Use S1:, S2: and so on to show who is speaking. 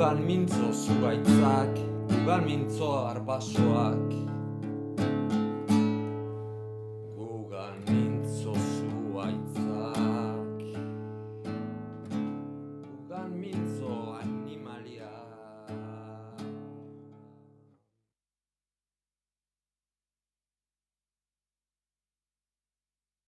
S1: Udan mintzo zugaitzak, udan mintzo arbasoak.